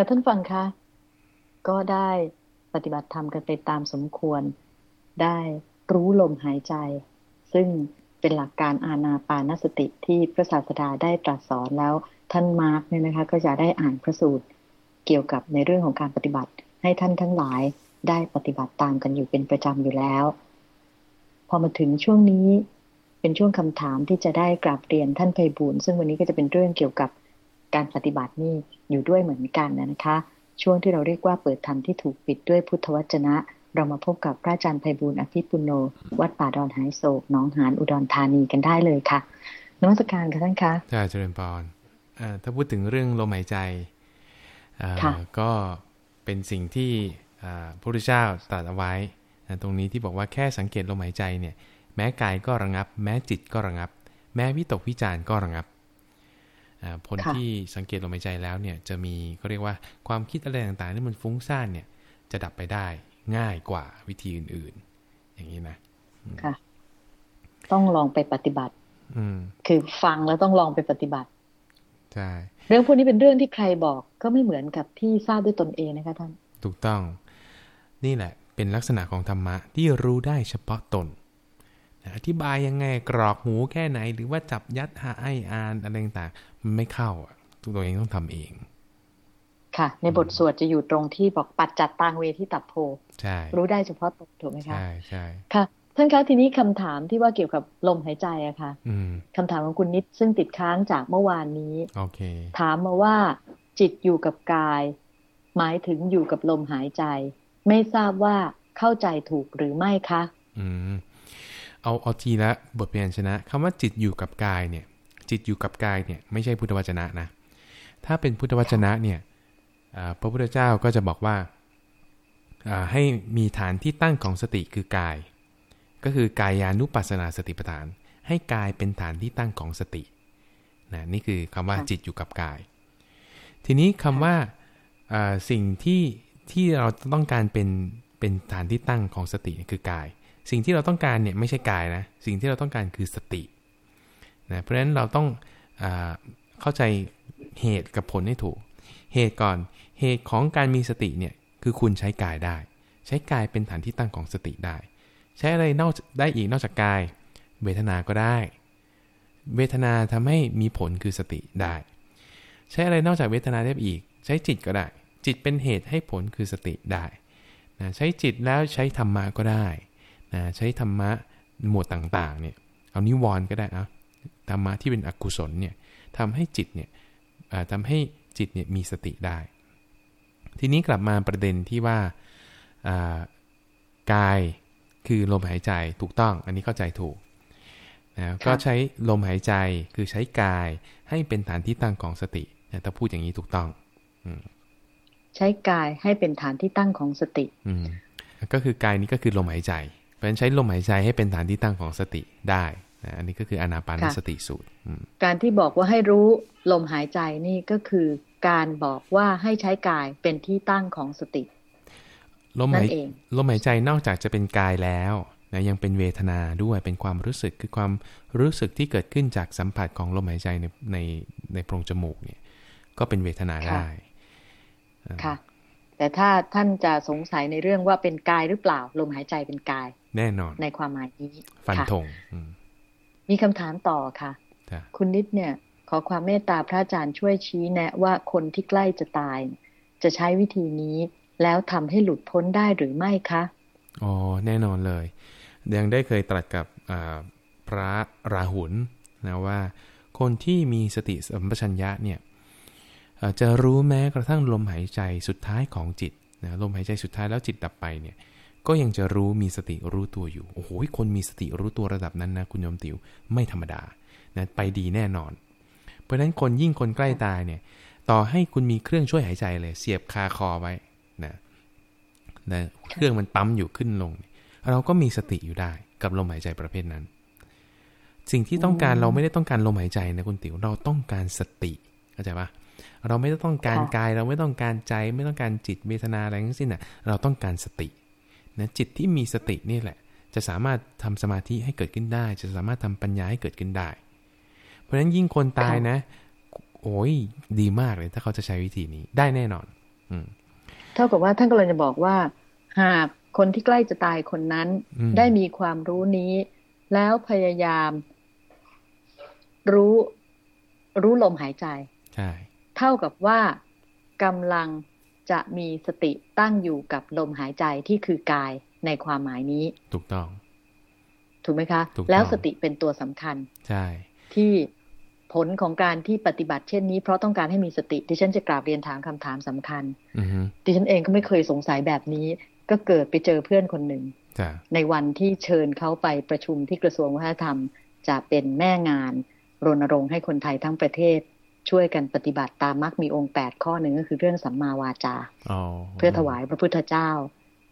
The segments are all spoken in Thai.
ค่ะท่านฟังคะก็ได้ปฏิบัติธรรมกันไปตามสมควร ได้รู้ลมหายใจ ซึ่งเป็นหลักการอาณาปานสติที่พระศาสดาได้ตรัสสอนแล้วท่านมาร์กเนี่ยนะคะก็จะได้อ่านพระสูตรเกี่ยวกับในเรื่องของการปฏิบัติ ให้ท่านทั้งหลายได้ปฏิบัติตามกันอยู่เป็นประจำอยู่แล้ว พอมาถึงช่วงนี้เป็นช่วงคำถามที่จะได้กราบเรียนท่านไพบูลซึ่งวันนี้ก็จะเป็นเรื่องเกี่ยวกับ การปฏิบัตินี่อยู่ด้วยเหมือนกันนะคะ ช่วงที่เราเรียกว่าเปิดธรรมที่ถูกปิดด้วยพุทธวจนะ เรามาพบกับพระอาจารย์ไพบูลอภิปุโน วัดป่าดอนหายโศกน้องหานอุดรธานีกันได้เลยค่ะนวัตการค่ะท่านคะใช่เจริญพรถ้าพูดถึงเรื่องลมหายใจก็เป็นสิ่งที่พระพุทธเจ้าตรัสเอาไว้ ตรงนี้ที่บอกว่าแค่สังเกตลมหายใจเนี่ย แม้กายก็ระงับ แม้จิตก็ระงับ แม้วิตกวิจารก็ระงับ ผลที่สังเกตลมหายใจแล้วเนี่ยจะมีเขาเรียกว่าความคิดอะไรต่างๆที่มันฟุ้งซ่านเนี่ย จะดับไปได้ง่ายกว่าวิธีอื่น ๆ อย่างนี้นะค่ะ ต้องลองไปปฏิบัติ อืม คือฟังแล้วต้องลองไปปฏิบัติใช่เรื่องพวกนี้เป็นเรื่องที่ใครบอกก็ไม่เหมือนกับที่ทราบด้วยตนเองนะคะท่าน ถูกต้อง นี่แหละ เป็นลักษณะของธรรมะที่รู้ได้เฉพาะตน อธิบายยังไงกรอกหูแค่ไหน หรือว่าจับยัดหาไออ่านอะไรต่างมันไม่เข้าอะตัวเองต้องทำเอง ค่ะ ในบทสวดจะอยู่ตรงที่บอกปัดจัดตางเวที่ตับโพใช่รู้ได้เฉพาะตนถูกไหมคะใช่ใช่ค่ะท่านคะทีนี้คำถามที่ว่าเกี่ยวกับลมหายใจอะค่ะคำถามของคุณนิดซึ่งติดค้างจากเมื่อวานนี้โอเค ถามมาว่า จิตอยู่กับกาย หมายถึงอยู่กับลมหายใจ ไม่ทราบว่าเข้าใจถูกหรือไม่คะ อืม เอาเอาทีละบทเพียนชนะคำว่าจิตอยู่กับกายเนี่ย จิตอยู่กับกายเนี่ยไม่ใช่พุทธวจนะนะ ถ้าเป็นพุทธวจนะเนี่ยพระพุทธเจ้าก็จะบอกว่าให้มีฐานที่ตั้งของสติคือกาย ก็คือกายานุปัสสนาสติปัฏฐาน ให้กายเป็นฐานที่ตั้งของสตินะนี่คือคำว่าจิตอยู่กับกาย ทีนี้คำว่าสิ่งที่ที่เราต้องการเป็นเป็นฐานที่ตั้งของสติคือกาย สิ่งที่เราต้องการเนี่ยไม่ใช่กายนะ สิ่งที่เราต้องการคือสตินะเพราะฉะนั้นเราต้องอเข้าใจเหตุกับผลให้ถูก เหตุก่อนเหตุของการมีสติเนี่ยคือคุณใช้กายได้ ใช้กายเป็นฐานที่ตั้งของสติได้ ใช้อะไรนอกได้อีกนอกจากกาย เวทนาก็ได้ เวทนาทำให้มีผลคือสติได้ ใช้อะไรนอกจากเวทนาได้อีก ใช้จิตก็ได้ จิตเป็นเหตุให้ผลคือสติได้นะใช้จิตแล้วใช้ธรรมะก็ได้ นะใช้ธรรมะหมวดต่างๆเนี่ยเอานิวรณ์ก็ได้นะธรรมะที่เป็นอกุศลเนี่ยทำให้จิตเนี่ยทำให้จิตเนี่ยมีสติได้ ทีนี้กลับมาประเด็นที่ว่ากายคือลมหายใจถูกต้อง อันนี้เข้าใจถูกนะก็ใช้ลมหายใจคือใช้กายให้เป็นฐานที่ตั้งของสตินะถ้าพูดอย่างนี้ถูกต้องใช้กายให้เป็นฐานที่ตั้งของสติอืก็คือกายนี้ก็คือลมหายใจ เพราะฉะนั้นใช้ลมหายใจให้เป็นฐานที่ตั้งของสติได้นะอันนี้ก็คืออนาปานสติสูตรการที่บอกว่าให้รู้ลมหายใจนี่ก็คือการบอกว่าให้ใช้กายเป็นที่ตั้งของสติลมหายลมหายใจนอกจากจะเป็นกายแล้วนะยังเป็นเวทนาด้วยเป็นความรู้สึกคือความรู้สึกที่เกิดขึ้นจากสัมผัสของลมหายใจในในในโพรงจมูกเนี่ย ก็เป็นเวทนาได้ค่ะ แต่ถ้าท่านจะสงสัยในเรื่องว่าเป็นกายหรือเปล่า ลมหายใจเป็นกาย แน่นอน ในความหมายนี้ฟันธงมีคำถามต่อค่ะ คุณนิดเนี่ย ขอความเมตตาพระอาจารย์ช่วยชี้แนะว่าคนที่ใกล้จะตาย จะใช้วิธีนี้แล้วทำให้หลุดพ้นได้หรือไม่คะอ๋อแน่นอนเลย ยังได้เคยตรัสกับพระราหุลนะว่า คนที่มีสติสัมปชัญญะเนี่ยจะรู้แม้กระทั่งลมหายใจสุดท้ายของจิตนะลมหายใจสุดท้ายแล้วจิตดับไปเนี่ย ก็ยังจะรู้มีสติรู้ตัวอยู่ โอ้โห คนมีสติรู้ตัวระดับนั้นนะคุณยมติวไม่ธรรมดานะไปดีแน่นอน เพราะฉะนั้นคนยิ่งคนใกล้ตายเนี่ย ต่อให้คุณมีเครื่องช่วยหายใจเลย เสียบคาคอไว้นะนะเครื่องมันปั๊มอยู่ขึ้นลง เราก็มีสติอยู่ได้กับลมหายใจประเภทนั้น สิ่งที่ต้องการเราไม่ได้ต้องการลมหายใจนะคุณติ๋วเราต้องการสติเข้าใจปะเราไม่ต้องการกาย เราไม่ต้องการใจ ไม่ต้องการจิตเวทนาอะไรทั้งสิ้นอะ เราต้องการสติ นะจิตที่มีสตินี่แหละ จะสามารถทำสมาธิให้เกิดขึ้นได้ จะสามารถทำปัญญาให้เกิดขึ้นได้ เพราะฉะนั้นยิ่งคนตายนะ โอ้ยดีมากเลยถ้าเขาจะใช้วิธีนี้ได้แน่นอน อืมเท่ากับว่าท่านกำลังจะบอกว่า หากคนที่ใกล้จะตายคนนั้นอืมได้มีความรู้นี้ แล้วพยายาม รู้รู้ลมหายใจใช่เท่ากับว่ากำลัง จะมีสติตั้งอยู่กับลมหายใจที่คือกายในความหมายนี้ ถูกต้อง ถูกไหมคะถูกต้องแล้วสติเป็นตัวสำคัญ ใช่ ที่ผลของการที่ปฏิบัติเช่นนี้ เพราะต้องการให้มีสติดิฉันจะกราบเรียนถามคำถามสำคัญอือฮึดิฉันเองก็ไม่เคยสงสัยแบบนี้ ก็เกิดไปเจอเพื่อนคนหนึ่งจ้ะในวันที่เชิญเขาไปประชุมที่กระทรวงวัฒนธรรม จะเป็นแม่งานรณรงค์ให้คนไทยทั้งประเทศ ช่วยกันปฏิบัติตามมรรคมีองค์8ข้อหนึ่งก็คือเรื่องสัมมาวาจาอ๋อเพื่อถวายพระพุทธเจ้า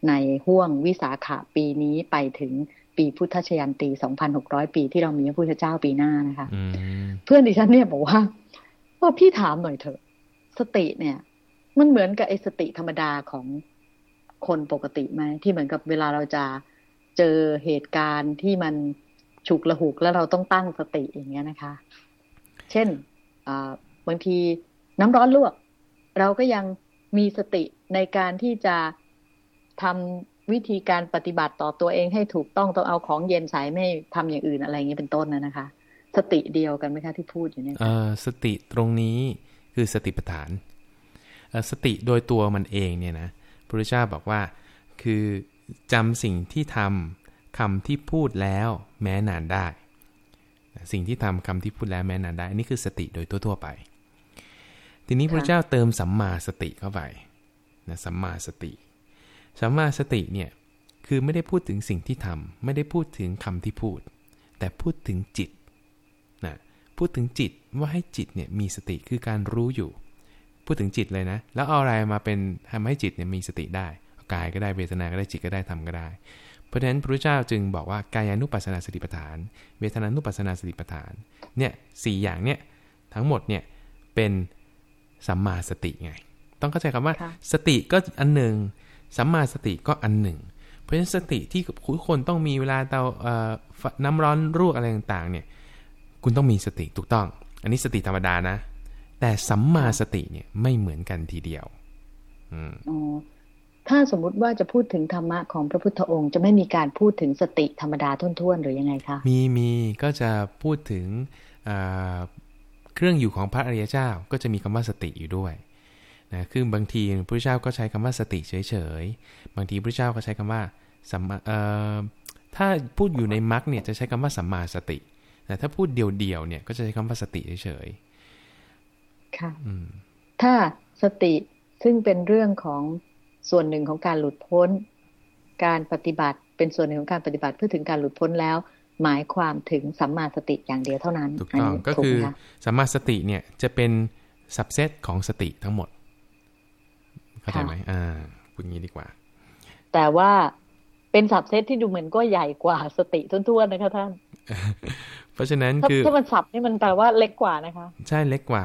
ในห่วงวิสาขะปีนี้ไปถึงปีพุทธชยันตี 2,600 ปีที่เรามีพระพุทธเจ้าปีหน้านะคะอืมเพื่อนดิฉันเนี่ยบอกว่าว่าพี่ถามหน่อยเถอะ สติเนี่ย มันเหมือนกับไอ้สติธรรมดาของคนปกติไหมที่เหมือนกับเวลาเราจะเจอเหตุการณ์ที่มันฉุกละหุกแล้วเราต้องตั้งสติอย่างเงี้ยนะคะ เช่นอ่า บางทีน้ำร้อนลวก เราก็ยังมีสติในการที่จะทำวิธีการปฏิบัติต่อตัวเองให้ถูกต้องต้องเอาของเย็นใส่ไม่ทำอย่างอื่นอะไรอย่างเงี้เป็นต้นนะนะคะ สติเดียวกันไหมคะที่พูดอยู่เนี่ยสติตรงนี้คือสติปัฏฐานสติโดยตัวมันเองเนี่ยนะพระพุทธเจ้าบอกว่าคือจำสิ่งที่ทำคำที่พูดแล้วแม้นานได้ สิ่งที่ทำคำที่พูดแล้วแม้นานได้ อันนี้คือสติโดยทั่วๆไป ทีนี้พระเจ้าเติมสัมมาสติเข้าไปนะสัมมาสติ สัมมาสติเนี่ยคือไม่ได้พูดถึงสิ่งที่ทำไม่ได้พูดถึงคำที่พูด แต่พูดถึงจิตนะพูดถึงจิตว่าให้จิตเนี่ยมีสติคือการรู้อยู่ พูดถึงจิตเลยนะ แล้วเอาอะไรมาเป็นทำให้จิตเนี่ยมีสติได้กายก็ได้เวทนาก็ได้จิตก็ได้ทำก็ได้ เพราะฉะนั้นพระพุทธเจ้าจึงบอกว่ากายานุปัสสนาสติปัฏฐาน เวทนานุปัสสนาสติปัฏฐานเนี่ยสี่อย่างเนี่ยทั้งหมดเนี่ยเป็น สัมมาสติไง ต้องเข้าใจคำว่าค่ะสติก็อันหนึ่งสัมมาสติก็อันหนึ่ง เพราะฉะนั้นสติที่ทุกคนต้องมีเวลาเตาเอ่อไฟน้ำร้อนรวกอะไรต่างๆเนี่ย คุณต้องมีสติถูกต้อง อันนี้สติธรรมดานะ แต่สัมมาสติเนี่ยไม่เหมือนกันทีเดียวอืมอ๋อถ้าสมมุติว่าจะพูดถึงธรรมะของพระพุทธองค์ จะไม่มีการพูดถึงสติธรรมดาทุ่นๆหรือยังไงคะ มีมีก็จะพูดถึง เอ่อเครื่องอยู่ของพระอริยเจ้าก็จะมีคำว่าสติอยู่ด้วยนะคือบางทีพระพุทธเจ้าก็ใช้คำว่าสติเฉยๆ บางทีพระพุทธเจ้าก็ใช้คำว่าสัมมาเอ่อถ้าพูดอยู่ในมรรคเนี่ยจะใช้คำว่าสัมมาสติ แต่ถ้าพูดเดี่ยวๆเนี่ยก็จะใช้คำว่าสติเฉยค่ะๆอืมถ้าสติซึ่งเป็นเรื่องของส่วนหนึ่งของการหลุดพ้น การปฏิบัติเป็นส่วนหนึ่งของการปฏิบัติเพื่อถึงการหลุดพ้นแล้ว หมายความถึงสัมมาสติอย่างเดียวเท่านั้นถูกต้องนนี้ก็ถูคือไหมะสัมมาสติเนี่ยจะเป็นสับเซตของสติทั้งหมดเข้าใจไหมอ่าพูดงี้ดีกว่า แต่ว่าเป็นสับเซตที่ดูเหมือนก็ใหญ่กว่าสติทุ่นๆนะคะท่าน เพราะฉะนั้นถ้าคือถ้ามันสับนี่มันแปลว่าเล็กกว่านะคะ ใช่เล็กกว่า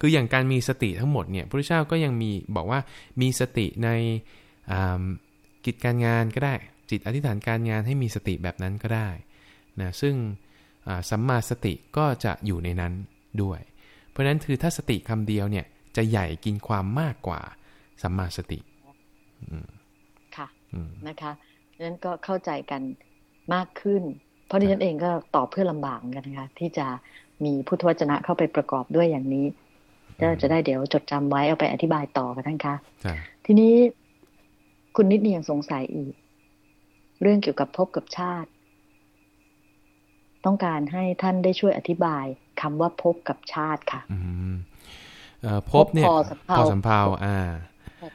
คืออย่างการมีสติทั้งหมดเนี่ยพระพุทธเจ้าก็ยังมีบอกว่ามีสติในอ่ากิจการงานก็ได้ จิตอธิษฐานการงานให้มีสติแบบนั้นก็ได้ นะซึ่งอ่าสัมมาสติก็จะอยู่ในนั้นด้วย เพราะฉะนั้นคือถ้าสติคำเดียวเนี่ยจะใหญ่กินความมากกว่าสัมมาสติค่ะอืมนะคะดังนั้นก็เข้าใจกันมากขึ้น เพราะดิฉันเองก็ตอบเพื่อลำบากเหมือนกันนะคะที่จะมีพุทธวจนะเข้าไปประกอบด้วยอย่างนี้ก็จะได้เดี๋ยวจดจำไว้เอาไปอธิบายต่อกันท่านคะจ้ะทีนี้คุณนิดเนี่ยยังสงสัยอีก เรื่องเกี่ยวกับภพกับชาติ ต้องการให้ท่านได้ช่วยอธิบายคำว่าภพกับชาติค่ะอืมเอ่อพบเนี่ยพอสำเภาพอสำเภาอ่า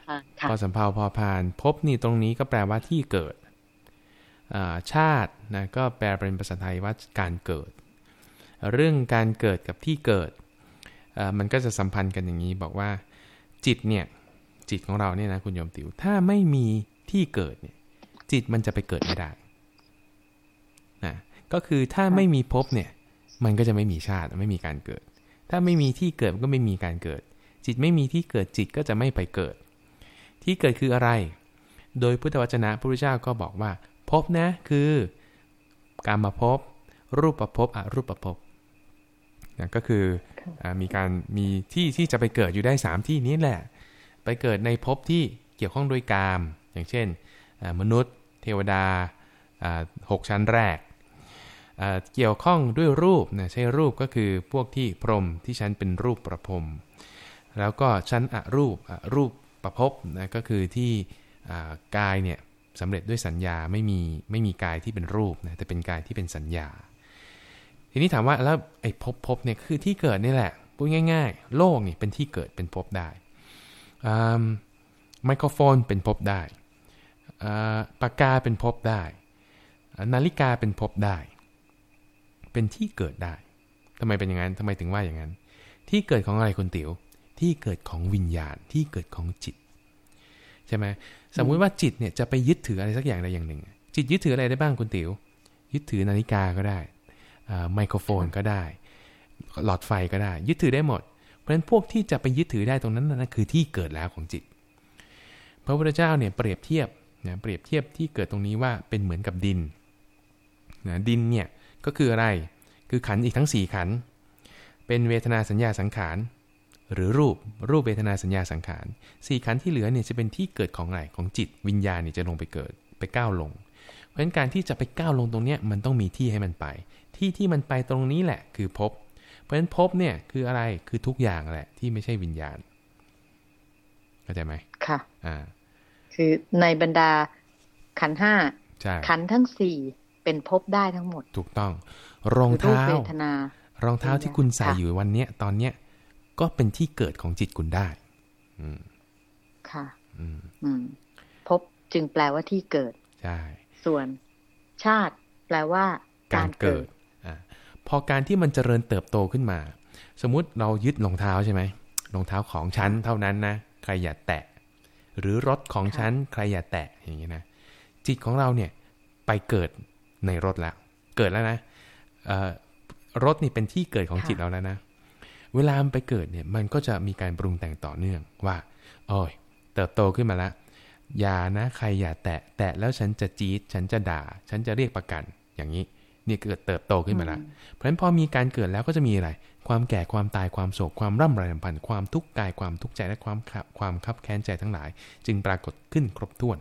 ค่ะพอสำเภาพอพานพบนี่ตรงนี้ก็แปลว่าที่เกิดอ่าชาตินะก็แปลเป็นภาษาไทยว่าการเกิด เรื่องการเกิดกับที่เกิดอ่ามันก็จะสัมพันธ์กันอย่างนี้บอกว่าจิตเนี่ยจิตของเราเนี่ยนะคุณโยมติวถ้าไม่มีที่เกิดเนี่ยจิตมันจะไปเกิดไม่ได้นะ ก็คือถ้าไม่มีภพเนี่ย มันก็จะไม่มีชาติไม่มีการเกิด ถ้าไม่มีที่เกิดมันก็ไม่มีการเกิด จิตไม่มีที่เกิดจิตก็จะไม่ไปเกิด ที่เกิดคืออะไร โดยพุทธวจนะพระพุทธเจ้าก็บอกว่าภพนะคือการมาภพรูปประภพอรูปประภพนะก็คืออามีการมีที่ที่จะไปเกิดอยู่ได้สามที่นี้แหละไปไปเกิดในภพที่เกี่ยวข้องด้วยกาม อย่างเช่น มนุษย์ เทวดาหกชั้นแรก เกี่ยวข้องด้วยรูปนะใช่รูปก็คือพวกที่พรมที่ชั้นเป็นรูปประพรมแล้วก็ชั้นอรูปอรูปประพบนะก็คือที่กายเนี่ยสำเร็จด้วยสัญญาไม่มีไม่มีกายที่เป็นรูปนะแต่เป็นกายที่เป็นสัญญา ทีนี้ถามว่าแล้วไอ้ภพภพเนี่ยคือที่เกิดนี่แหละพูดง่าย ๆ โลกนี่เป็นที่เกิดเป็นภพได้ไมโครโฟนเป็นภพได้ปากกาเป็นภพได้ นาฬิกาเป็นภพได้ เป็นที่เกิดได้ทำไมเป็นอย่างนั้นทำไมถึงว่าอย่างนั้น ที่เกิดของอะไรคุณติ๋วที่เกิดของวิญญาณที่เกิดของจิตใช่ไหมสมมุติว่าจิตเนี่ยจะไปยึดถืออะไรสักอย่างใดอย่างหนึ่ง จิตยึดถืออะไรได้บ้างคุณติ๋วยึดถือนาฬิกาก็ได้ไมโครโฟนก็ได้ หลอดไฟก็ได้ ยึดถือได้หมด เพราะฉะนั้นพวกที่จะไปยึดถือได้ตรงนั้นนั่นคือที่เกิดแล้วของจิต พระพุทธเจ้าเนี่ยเปรียบเทียบนะเปรียบเทียบที่เกิดตรงนี้ว่าเป็นเหมือนกับดินนะดินเนี่ย ก็คืออะไร คือขันอีกทั้ง 4 ขัน เป็นเวทนาสัญญาสังขาร หรือรูป รูปเวทนาสัญญาสังขารสี่ขันที่เหลือเนี่ยจะเป็นที่เกิดของอะไร ของจิตวิญญาณเนี่ยจะลงไปเกิด ไปก้าวลง เพราะฉะนั้นการที่จะไปก้าวลงตรงเนี้ยมันต้องมีที่ให้มันไป ที่ที่มันไปตรงนี้แหละ คือพบ เพราะฉะนั้นพบเนี่ยคืออะไร คือทุกอย่างแหละที่ไม่ใช่วิญญาณ เข้าใจไหมค่ะ อ่า คือในบรรดาขันห้าขันทั้งสี่ เป็นพบได้ทั้งหมด ถูกต้อง รองเท้ารองเท้าที่คุณใส่อยู่วันเนี้ย ตอนเนี้ยก็เป็นที่เกิดของจิตคุณได้ อืมค่ะอืมอืมพบจึงแปลว่าที่เกิดใช่ส่วนชาติ แปลว่า การเกิดอ่าพอการที่มันเจริญเติบโตขึ้นมา สมมุติเรายึดรองเท้าใช่ไหมรองเท้าของฉันเท่านั้นนะใครอย่าแตะ หรือรถของฉันใครอย่าแตะอย่างนี้นะจิตของเราเนี่ยไปเกิด ในรถแล้ว เกิดแล้วนะรถนี่เป็นที่เกิดของจิตเราแล้วนะ เวลามันไปเกิดเนี่ยมันก็จะมีการปรุงแต่งต่อเนื่องว่าโอ้ยเติบโตขึ้นมาแล้วอย่านะใครอย่าแตะ แตะแล้วฉันจะจี๊ดฉันจะด่า ฉันจะเรียกประกันอย่างนี้นี่เกิดเติบโตขึ้นมาแล้วเพราะฉะนั้นพอมีการเกิดแล้วก็จะมีอะไร ความแก่ความตายความโศกความร่ำไรลำพันธ์ความทุกข์กายความทุกข์ใจและความความคับแค้นใจทั้งหลาย จึงปรากฏขึ้นครบถ้วน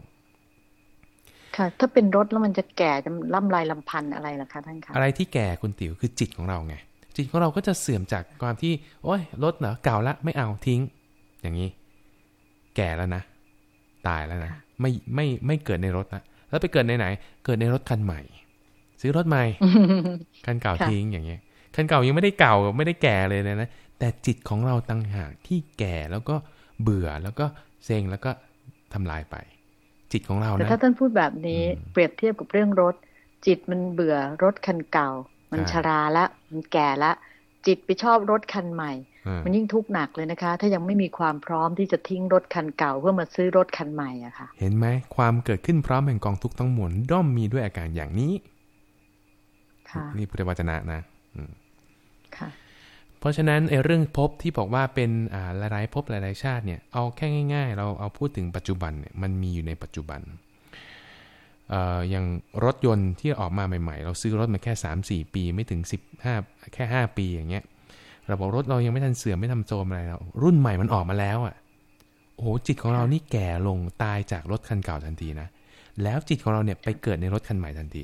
ค่ะ ถ้าเป็นรถแล้วมันจะแก่จะร่ำไรลำพันธ์อะไรล่ะคะท่านคะอะไรที่แก่คุณติ๋วคือจิตของเราไงจิตของเราก็จะเสื่อมจากความที่ โอ้ยรถเหรอเก่าละไม่เอาทิ้ง อย่างนี้ แก่แล้วนะ ตายแล้วนะไม่ไม่ไม่เกิดในรถนะแล้วไปเกิดในไหน เกิดในรถคันใหม่ ซื้อรถใหม่คันเก่าทิ้งอย่างเงี้ยคันเก่ายังไม่ได้เก่าไม่ได้แก่เลยนะแต่จิตของเราตั้งหากที่แก่แล้วก็เบื่อแล้วก็เซ็งแล้วก็ทำลายไป จิตของเรานะแต่ถ้าท่านพูดแบบนี้เปรียบเทียบกับเรื่องรถ จิตมันเบื่อรถคันเก่า มันชราละ มันแก่ละจิตไปชอบรถคันใหม่ มันยิ่งทุกข์หนักเลยนะคะ ถ้ายังไม่มีความพร้อมที่จะทิ้งรถคันเก่าเพื่อมาซื้อรถคันใหม่อะค่ะ เห็นไหมความเกิดขึ้นพร้อมแห่งกองทุกข์ทั้งมวลด้อมมีด้วยอาการอย่างนี้ ค่ะ นี่พุทธวจนะนะค่ะเพ ราะฉะนั้นไอ้เรื่องพบที่บอกว่าเป็นหลายๆพบหลาย ๆ ชาติเนี่ยเอาแค่ง่าย ๆ เราเอาพูดถึงปัจจุบันเนี่ยมันมีอยู่ในปัจจุบันอย่างรถยนต์ที่ออกมาใหม่ ๆ เราซื้อรถมาแค่ 3-4 ปีไม่ถึง 15 แค่ 5 ปีอย่างเงี้ยเราบอกรถเรายังไม่ทันเสื่อมไม่ทำโจมอะไรแล้วรุ่นใหม่มันออกมาแล้วอะโอ้โหจิตของเรานี่แก่ลงตายจากรถคันเก่าทันทีนะแล้วจิตของเราเนี่ยไปเกิดในรถคันใหม่ทันที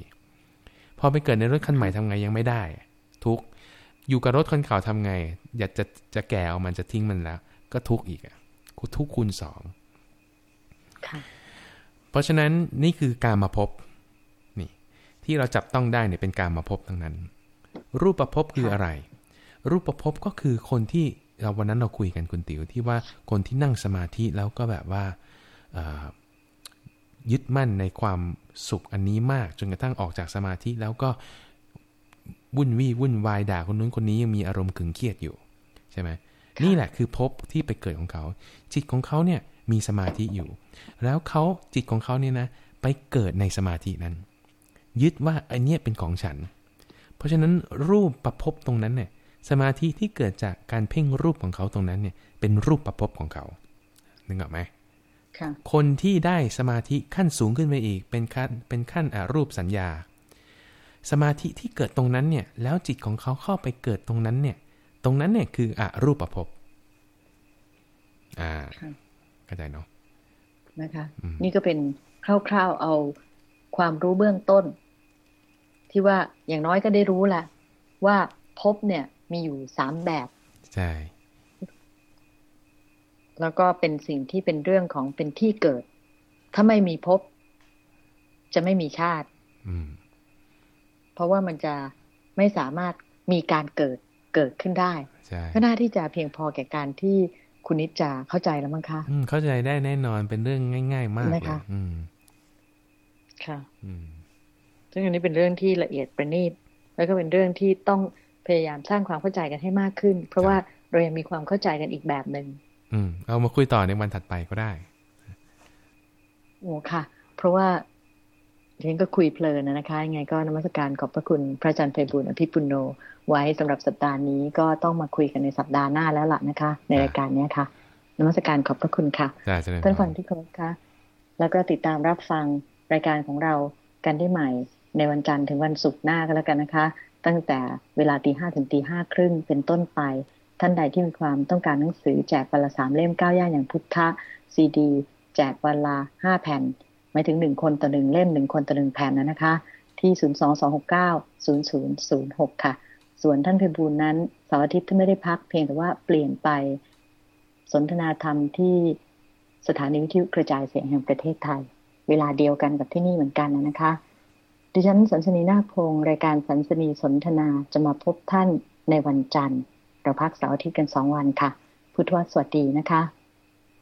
พอไปเกิดในรถคันใหม่ทำไงยังไม่ได้ ทุก อยู่กับรถคันเก่าทำไง อยากจะจะแก่เอามันจะทิ้งมันแล้ว ก็ทุกอีกอะทุกคูณสองเพราะฉะนั้นนี่คือการมาพบนี่ ที่เราจับต้องได้เนี่ยเป็นการมาพบทั้งนั้น รูปประพบคืออะไร รูปประพบก็คือคนที่เราวันนั้นเราคุยกันคุณติ๋วที่ว่าคนที่นั่งสมาธิแล้วก็แบบว่ายึดมั่นในความสุขอันนี้มาก จนกระทั่งออกจากสมาธิแล้วก็ วุ่นวี่วุ่นวายด่าคนนู้นคนนี้ยังมีอารมณ์ขึงเครียดอยู่ใช่ไหมนี่แหละคือพบที่ไปเกิดของเขา จิตของเขาเนี่ยมีสมาธิอยู่ แล้วเขาจิตของเขาเนี่ยนะไปเกิดในสมาธินั้น ยึดว่าไอเนี้ยเป็นของฉัน เพราะฉะนั้นรูปประพบตรงนั้นเนี่ยสมาธิที่เกิดจากการเพ่งรูปของเขาตรงนั้นเนี่ยเป็นรูปประพบของเขานึกออกไหมคนที่ได้สมาธิขั้นสูงขึ้นไปอีกเป็นขั้นเป็นขั้นอรูปสัญญา สมาธิที่เกิดตรงนั้นเนี่ยแล้วจิตของเขาเข้าไปเกิดตรงนั้นเนี่ย ตรงนั้นเนี่ยคืออรูปประพบอ่าเข้าใจเนาะนะคะ นี่ก็เป็นคร่าวๆเอาความรู้เบื้องต้น ที่ว่าอย่างน้อยก็ได้รู้แหละว่าพบเนี่ย มีอยู่สามแบบใช่แล้วก็เป็นสิ่งที่เป็นเรื่องของเป็นที่เกิด ถ้าไม่มีพบจะไม่มีชาติ เพราะว่ามันจะไม่สามารถมีการเกิดเกิดขึ้นได้ ก็น่าที่จะเพียงพอแก่การที่คุณนิจจะเข้าใจแล้วมั้งคะเข้าใจได้แน่นอนเป็นเรื่องง่าย ๆ มากเลยค่ะซึ่งอันนี้เป็นเรื่องที่ละเอียดประณีตแล้วก็เป็นเรื่องที่ต้องพยายามสร้างความเข้าใจกันให้มากขึ้น เพราะว่าเรายังมีความเข้าใจกันอีกแบบหนึ่งอืม เอามาคุยต่อในวันถัดไปก็ได้โอ้ค่ะ เพราะว่า เรนก็คุยเพลินนะคะยังไงก็นมัสการขอบพระคุณพระอาจารย์ไพบุญอภิปุโน ไว้สำหรับสัปดาห์นี้ก็ต้องมาคุยกันในสัปดาห์หน้าแล้วล่ะนะคะ ในรายการนี้ค่ะนมัสการขอบพระคุณค่ะท่านฟังที่เคารพค่ะ แล้วก็ติดตามรับฟังรายการของเรากันได้ใหม่ในวันจันทร์ถึงวันศุกร์หน้าก็แล้วกันนะคะ ตั้งแต่เวลาตีห้าถึงตีห้าครึ่งเป็นต้นไป ท่านใดที่มีความต้องการหนังสือแจกวันละสามเล่มเก้าย่างอย่างพุทธะซีดี แจกวันละห้าแผ่น หมายถึงหนึ่งคนต่อหนึ่งเล่มหนึ่งคนต่อหนึ่งแผ่นนะนะคะ ที่ศูนย์สองสองหกเก้าศูนย์ศูนย์ศูนย์หกค่ะ ส่วนท่านเพบูลนั้นเสาร์อาทิตย์ท่านไม่ได้พักเพียงแต่ว่าเปลี่ยนไปสนทนาธรรมที่สถานีวิทยุกระจายเสียงแห่งประเทศไทย เวลาเดียวกันกับที่นี่เหมือนกันนะคะ ดิฉันสันสนีนาคพงศ์รายการสันสนีสนทนาจะมาพบท่านในวันจันทร์ เราพักเสาร์อาทิตย์กันสองวันค่ะ พุทธวสวัสดีนะคะ